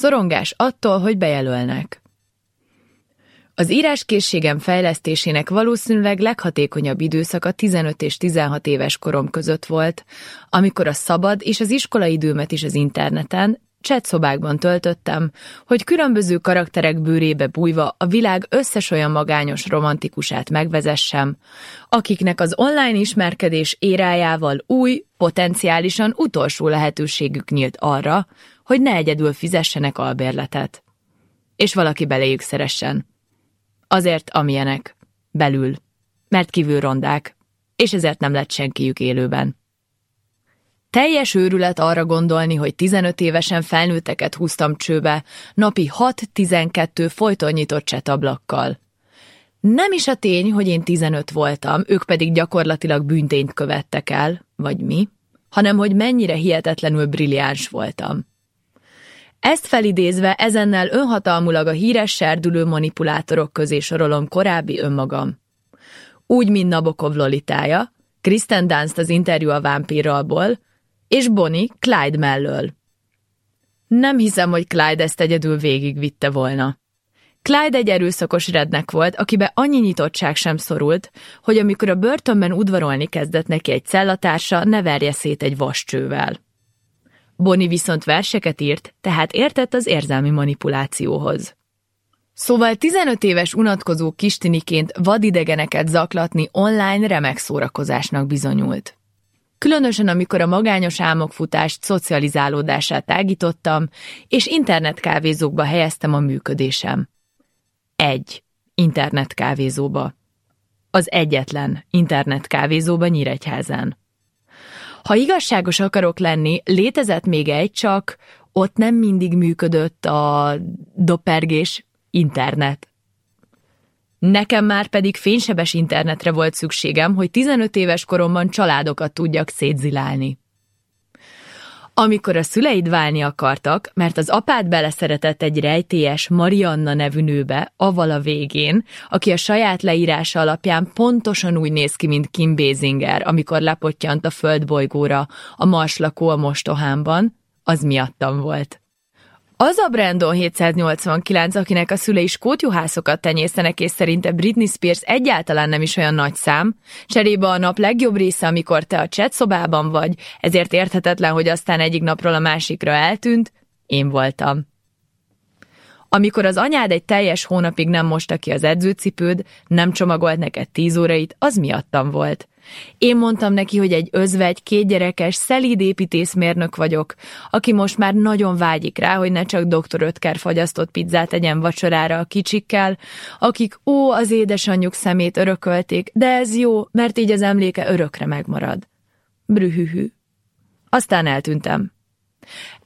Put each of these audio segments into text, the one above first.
Szorongás attól, hogy bejelölnek. Az íráskészségem fejlesztésének valószínűleg leghatékonyabb időszaka 15 és 16 éves korom között volt, amikor a szabad és az iskolaidőmet is az interneten, szobákban töltöttem, hogy különböző karakterek bőrébe bújva a világ összes olyan magányos romantikusát megvezessem, akiknek az online ismerkedés érájával új, potenciálisan utolsó lehetőségük nyílt arra, hogy ne egyedül fizessenek albérletet. És valaki beléjük szeressen. Azért, amilyenek. Belül. Mert kívül rondák. És ezért nem lett senkiük élőben. Teljes őrület arra gondolni, hogy 15 évesen felnőtteket húztam csőbe, napi 6-12 folyton nyitott csetablakkal. Nem is a tény, hogy én 15 voltam, ők pedig gyakorlatilag bűntényt követtek el, vagy mi, hanem hogy mennyire hihetetlenül brilliáns voltam. Ezt felidézve ezennel önhatalmulag a híres serdülő manipulátorok közé sorolom korábbi önmagam. Úgy, mint Nabokov Lolitája, Kristen Dunst az interjú a vámpírralból, és Bonnie Clyde mellől. Nem hiszem, hogy Clyde ezt egyedül végigvitte volna. Clyde egy erőszakos rednek volt, akibe annyi nyitottság sem szorult, hogy amikor a börtönben udvarolni kezdett neki egy cellatársa, ne verje szét egy vascsővel. Bonnie viszont verseket írt, tehát értett az érzelmi manipulációhoz. Szóval 15 éves unatkozó kistiniként vadidegeneket zaklatni online remek szórakozásnak bizonyult. Különösen, amikor a magányos álmok futást szocializálódását tágítottam, és internetkávézókba helyeztem a működésem. Egy internetkávézóba. Az egyetlen internetkávézóba Nyíregyházán. Ha igazságos akarok lenni, létezett még egy, csak ott nem mindig működött a dopergés internet. Nekem már pedig fénysebes internetre volt szükségem, hogy 15 éves koromban családokat tudjak szétzilálni. Amikor a szüleid válni akartak, mert az apád beleszeretett egy rejtélyes Marianna nevű nőbe, aval a végén, aki a saját leírása alapján pontosan úgy néz ki, mint Kim Basinger, amikor lepottyant a földbolygóra a marslakó a mostohámban, az miattam volt. Az a Brandon 789, akinek a szülei skótjuhászokat tenyésztenek, és szerinte Britney Spears egyáltalán nem is olyan nagy szám, cserébe a nap legjobb része, amikor te a chat szobában vagy, ezért érthetetlen, hogy aztán egyik napról a másikra eltűnt, én voltam. Amikor az anyád egy teljes hónapig nem mosta ki az edzőcipőd, nem csomagolt neked tíz órait, az miattam volt. Én mondtam neki, hogy egy özvegy, kétgyerekes, szelíd építészmérnök vagyok, aki most már nagyon vágyik rá, hogy ne csak doktor Ötker fagyasztott pizzát tegyen vacsorára a kicsikkel, akik ó, az édesanyjuk szemét örökölték, de ez jó, mert így az emléke örökre megmarad. Brühühű. Aztán eltűntem.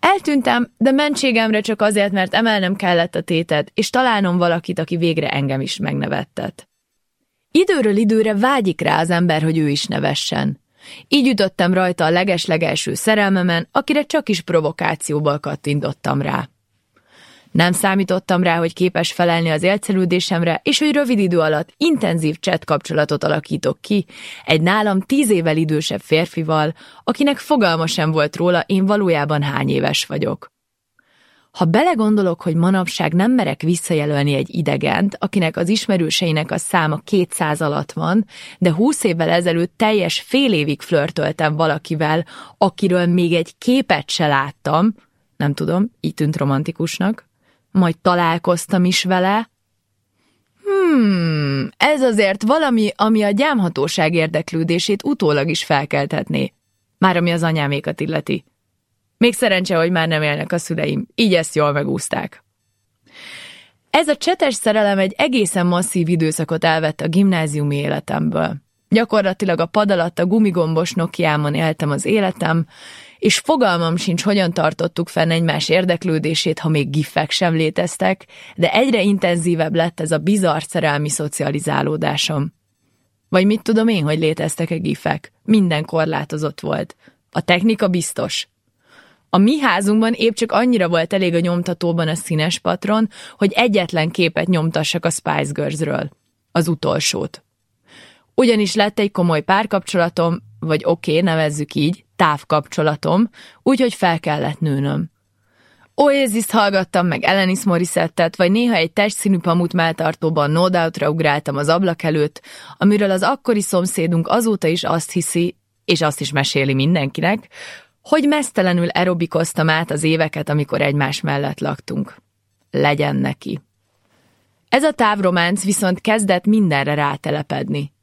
Eltűntem, de mentségemre csak azért, mert emelnem kellett a tétet, és találnom valakit, aki végre engem is megnevettet. Időről időre vágyik rá az ember, hogy ő is nevessen. Így ütöttem rajta a legeslegelső szerelmemen, akire csak is provokációból kattintottam rá. Nem számítottam rá, hogy képes felelni az élcelődésemre, és hogy rövid idő alatt intenzív chat kapcsolatot alakítok ki egy nálam tíz évvel idősebb férfival, akinek fogalma sem volt róla, én valójában hány éves vagyok. Ha belegondolok, hogy manapság nem merek visszajelölni egy idegent, akinek az ismerőseinek a száma 200 alatt van, de 20 évvel ezelőtt teljes fél évig flörtöltem valakivel, akiről még egy képet se láttam, nem tudom, így tűnt romantikusnak, majd találkoztam is vele. Hmm, ez azért valami, ami a gyámhatóság érdeklődését utólag is felkelthetné. Már ami az anyámékat illeti. Még szerencse, hogy már nem élnek a szüleim, így ezt jól megúzták. Ez a csetes szerelem egy egészen masszív időszakot elvett a gimnáziumi életemből. Gyakorlatilag a pad alatt a gumigombos Nokiámon éltem az életem, és fogalmam sincs, hogyan tartottuk fenn egymás érdeklődését, ha még gifek sem léteztek, de egyre intenzívebb lett ez a bizarr szerelmi szocializálódásom. Vagy mit tudom én, hogy léteztek-e gifek? Minden korlátozott volt. A technika biztos. A mi házunkban épp csak annyira volt elég a nyomtatóban a színes patron, hogy egyetlen képet nyomtassak a Spice Girls-ről. Az utolsót. Ugyanis lett egy komoly párkapcsolatom, vagy oké, okay, nevezzük így, távkapcsolatom, úgyhogy fel kellett nőnöm. Oasis hallgattam, meg Elenis Morissettet, vagy néha egy testszínű pamut melltartóban no doubt ugráltam az ablak előtt, amiről az akkori szomszédunk azóta is azt hiszi, és azt is meséli mindenkinek, hogy mesztelenül aerobikoztam át az éveket, amikor egymás mellett laktunk. Legyen neki. Ez a távrománc viszont kezdett mindenre rátelepedni.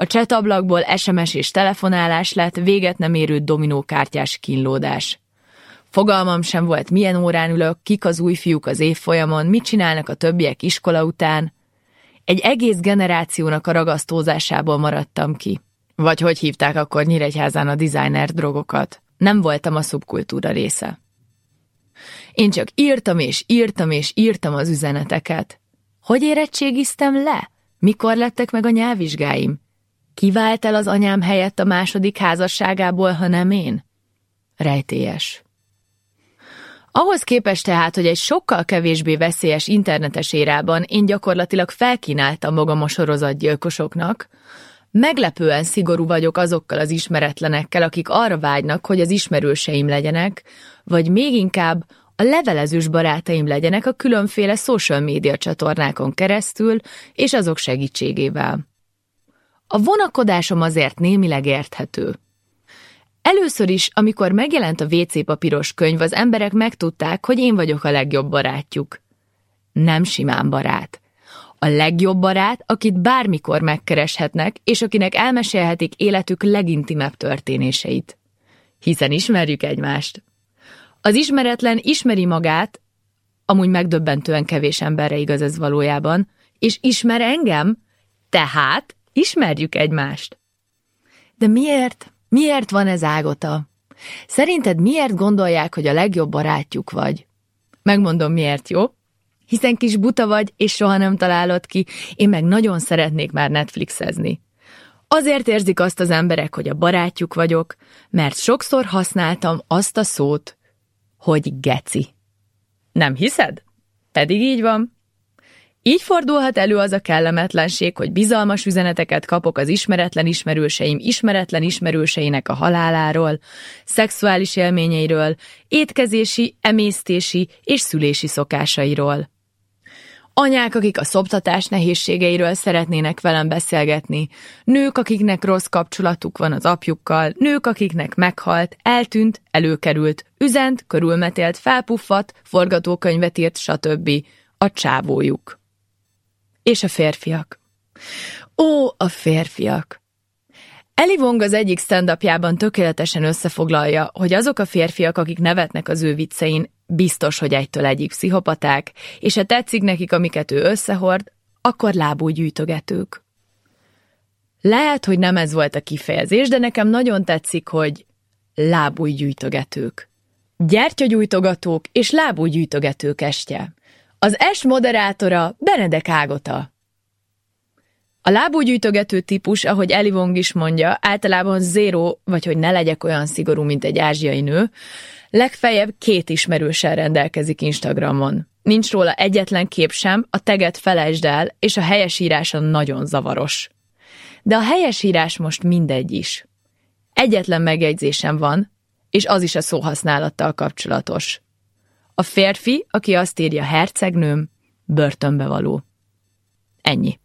A csetablakból SMS és telefonálás lett véget nem érő dominókártyás kínlódás. Fogalmam sem volt, milyen órán ülök, kik az új fiúk az évfolyamon, mit csinálnak a többiek iskola után. Egy egész generációnak a ragasztózásából maradtam ki. Vagy hogy hívták akkor Nyíregyházán a designer drogokat. Nem voltam a szubkultúra része. Én csak írtam és írtam és írtam az üzeneteket. Hogy érettségiztem le? Mikor lettek meg a nyelvvizsgáim? Kivált el az anyám helyett a második házasságából, ha nem én? Rejtélyes. Ahhoz képest tehát, hogy egy sokkal kevésbé veszélyes internetes érában én gyakorlatilag felkínáltam magam a sorozatgyilkosoknak, meglepően szigorú vagyok azokkal az ismeretlenekkel, akik arra vágynak, hogy az ismerőseim legyenek, vagy még inkább a levelezős barátaim legyenek a különféle social média csatornákon keresztül és azok segítségével. A vonakodásom azért némileg érthető. Először is, amikor megjelent a WC papíros könyv, az emberek megtudták, hogy én vagyok a legjobb barátjuk. Nem simán barát. A legjobb barát, akit bármikor megkereshetnek, és akinek elmesélhetik életük legintimebb történéseit. Hiszen ismerjük egymást. Az ismeretlen ismeri magát, amúgy megdöbbentően kevés emberre igaz ez valójában, és ismer engem, tehát ismerjük egymást. De miért? Miért van ez ágota? Szerinted miért gondolják, hogy a legjobb barátjuk vagy? Megmondom miért, jó? Hiszen kis buta vagy, és soha nem találod ki, én meg nagyon szeretnék már Netflixezni. Azért érzik azt az emberek, hogy a barátjuk vagyok, mert sokszor használtam azt a szót, hogy geci. Nem hiszed? Pedig így van. Így fordulhat elő az a kellemetlenség, hogy bizalmas üzeneteket kapok az ismeretlen ismerőseim ismeretlen ismerőseinek a haláláról, szexuális élményeiről, étkezési, emésztési és szülési szokásairól. Anyák, akik a szoptatás nehézségeiről szeretnének velem beszélgetni, nők, akiknek rossz kapcsolatuk van az apjukkal, nők, akiknek meghalt, eltűnt, előkerült, üzent, körülmetélt, felpuffat, forgatókönyvet írt, stb. a csávójuk. És a férfiak. Ó, a férfiak! Eli Wong az egyik stand tökéletesen összefoglalja, hogy azok a férfiak, akik nevetnek az ő viccein, biztos, hogy egytől egyik pszichopaták, és ha tetszik nekik, amiket ő összehord, akkor lábú gyűjtögetők. Lehet, hogy nem ez volt a kifejezés, de nekem nagyon tetszik, hogy lábúj gyűjtögetők. Gyertyagyújtogatók és lábújgyűjtögetők estje. Az es moderátora Benedek Ágota. A lábúgyűjtögető típus, ahogy Eli Wong is mondja, általában zéro, vagy hogy ne legyek olyan szigorú, mint egy ázsiai nő, legfeljebb két ismerőssel rendelkezik Instagramon. Nincs róla egyetlen kép sem, a teget felejtsd el, és a helyesírása nagyon zavaros. De a helyesírás most mindegy is. Egyetlen megjegyzésem van, és az is a szóhasználattal kapcsolatos. A férfi, aki azt írja hercegnőm, börtönbe való. Ennyi.